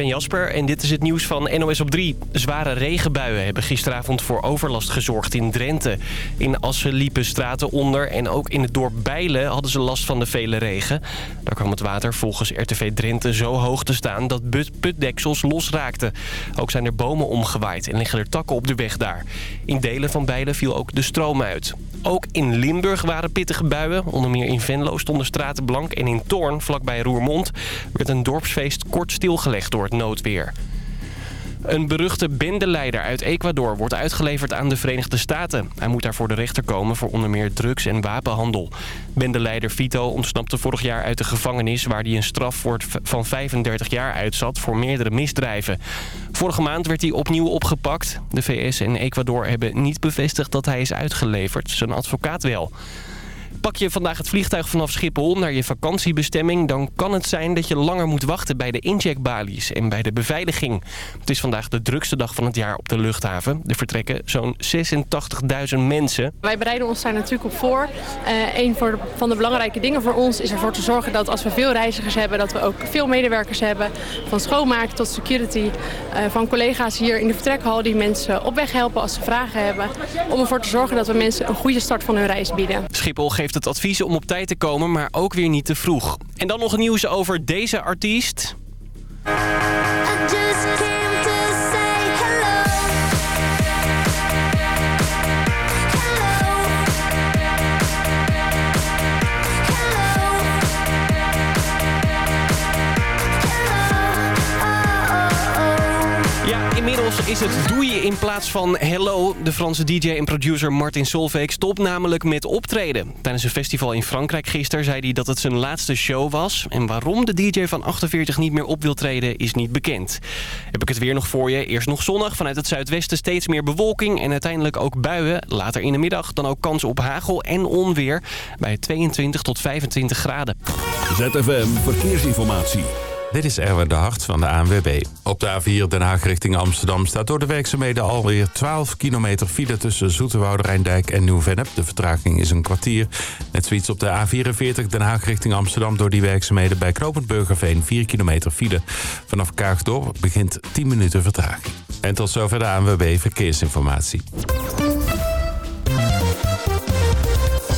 ben Jasper en dit is het nieuws van NOS op 3. Zware regenbuien hebben gisteravond voor overlast gezorgd in Drenthe. In Assen liepen straten onder en ook in het dorp Bijlen hadden ze last van de vele regen. Daar kwam het water volgens RTV Drenthe zo hoog te staan dat putdeksels losraakten. Ook zijn er bomen omgewaaid en liggen er takken op de weg daar. In delen van Bijlen viel ook de stroom uit. Ook in Limburg waren pittige buien. Onder meer in Venlo stonden straten blank en in Toorn, vlakbij Roermond, werd een dorpsfeest kort stilgelegd door noodweer. Een beruchte bendeleider uit Ecuador wordt uitgeleverd aan de Verenigde Staten. Hij moet daar voor de rechter komen voor onder meer drugs- en wapenhandel. Bendeleider Vito ontsnapte vorig jaar uit de gevangenis... waar hij een straf van 35 jaar uitzat voor meerdere misdrijven. Vorige maand werd hij opnieuw opgepakt. De VS en Ecuador hebben niet bevestigd dat hij is uitgeleverd. Zijn advocaat wel. Pak je vandaag het vliegtuig vanaf Schiphol naar je vakantiebestemming... dan kan het zijn dat je langer moet wachten bij de incheckbalies en bij de beveiliging. Het is vandaag de drukste dag van het jaar op de luchthaven. Er vertrekken zo'n 86.000 mensen. Wij bereiden ons daar natuurlijk op voor. Uh, een van de belangrijke dingen voor ons is ervoor te zorgen dat als we veel reizigers hebben... dat we ook veel medewerkers hebben, van schoonmaak tot security... Uh, van collega's hier in de vertrekhal die mensen op weg helpen als ze vragen hebben... om ervoor te zorgen dat we mensen een goede start van hun reis bieden. Schiphol geeft het advies om op tijd te komen, maar ook weer niet te vroeg. En dan nog nieuws over deze artiest. Is het doei in plaats van hello. De Franse DJ en producer Martin Solveig stopt namelijk met optreden. Tijdens een festival in Frankrijk gisteren zei hij dat het zijn laatste show was. En waarom de DJ van 48 niet meer op wil treden is niet bekend. Heb ik het weer nog voor je. Eerst nog zonnig. Vanuit het zuidwesten steeds meer bewolking en uiteindelijk ook buien. Later in de middag dan ook kans op hagel en onweer. Bij 22 tot 25 graden. ZFM Verkeersinformatie. Dit is Erwin de Hart van de ANWB. Op de A4 Den Haag richting Amsterdam staat door de werkzaamheden alweer 12 kilometer file tussen Zoeterwoude, Rijndijk en Nieuw-Vennep. De vertraging is een kwartier. Net zoiets op de A44 Den Haag richting Amsterdam door die werkzaamheden bij Knopend Burgerveen 4 kilometer file. Vanaf Kaagdorp begint 10 minuten vertraging. En tot zover de ANWB Verkeersinformatie.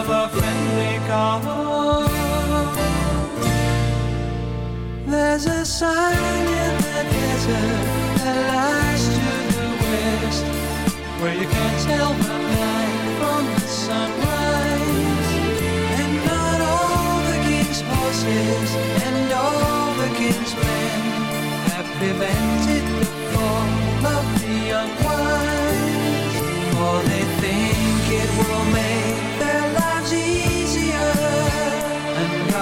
of a friendly call. There's a sign in the desert that lies to the west, where you can't tell the night from the sunrise. And not all the king's horses and all the king's men have prevented the fall of the unwise, for they think it will make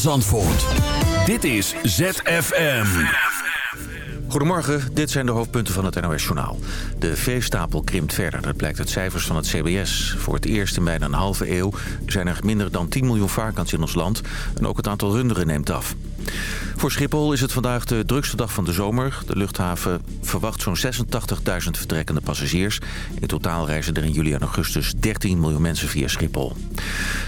Zandvoort. Dit is ZFM. Goedemorgen, dit zijn de hoofdpunten van het NOS-journaal. De veestapel krimpt verder, dat blijkt uit cijfers van het CBS. Voor het eerst in bijna een halve eeuw zijn er minder dan 10 miljoen varkens in ons land... en ook het aantal runderen neemt af. Voor Schiphol is het vandaag de drukste dag van de zomer. De luchthaven verwacht zo'n 86.000 vertrekkende passagiers. In totaal reizen er in juli en augustus 13 miljoen mensen via Schiphol.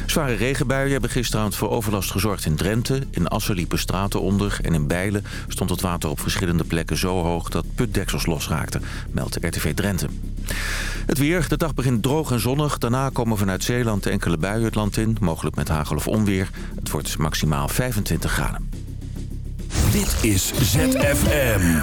Zware regenbuien hebben gisteravond voor overlast gezorgd in Drenthe. In Assen liepen straten onder en in Bijlen stond het water op verschillende plekken zo hoog dat putdeksels losraakten, meldt RTV Drenthe. Het weer, de dag begint droog en zonnig. Daarna komen vanuit Zeeland enkele buien het land in, mogelijk met hagel of onweer. Het wordt maximaal 25 graden. Dit is ZFM.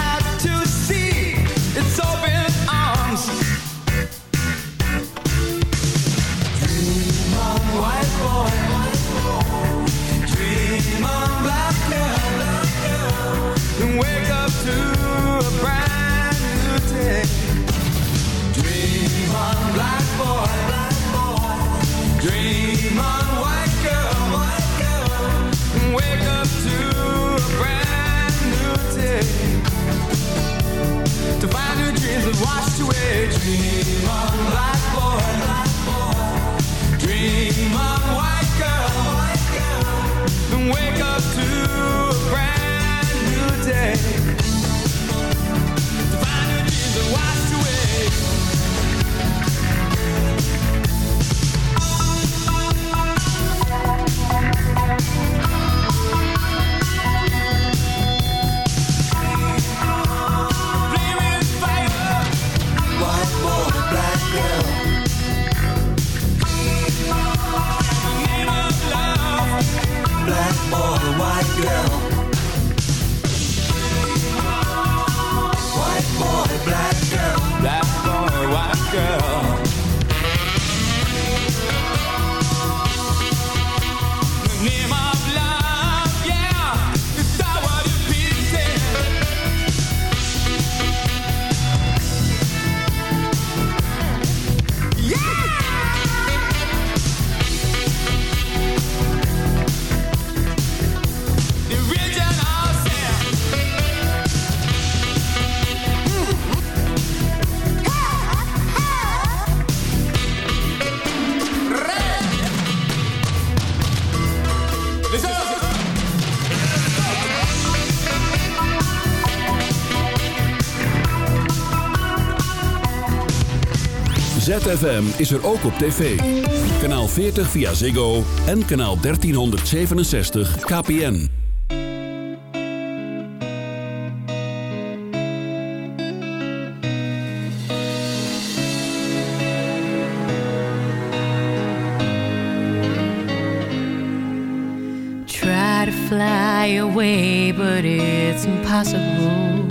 wake up to a brand new day. ZFM is er ook op tv. Kanaal 40 via Ziggo en kanaal 1367 KPN. Try to fly away, but it's impossible.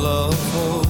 love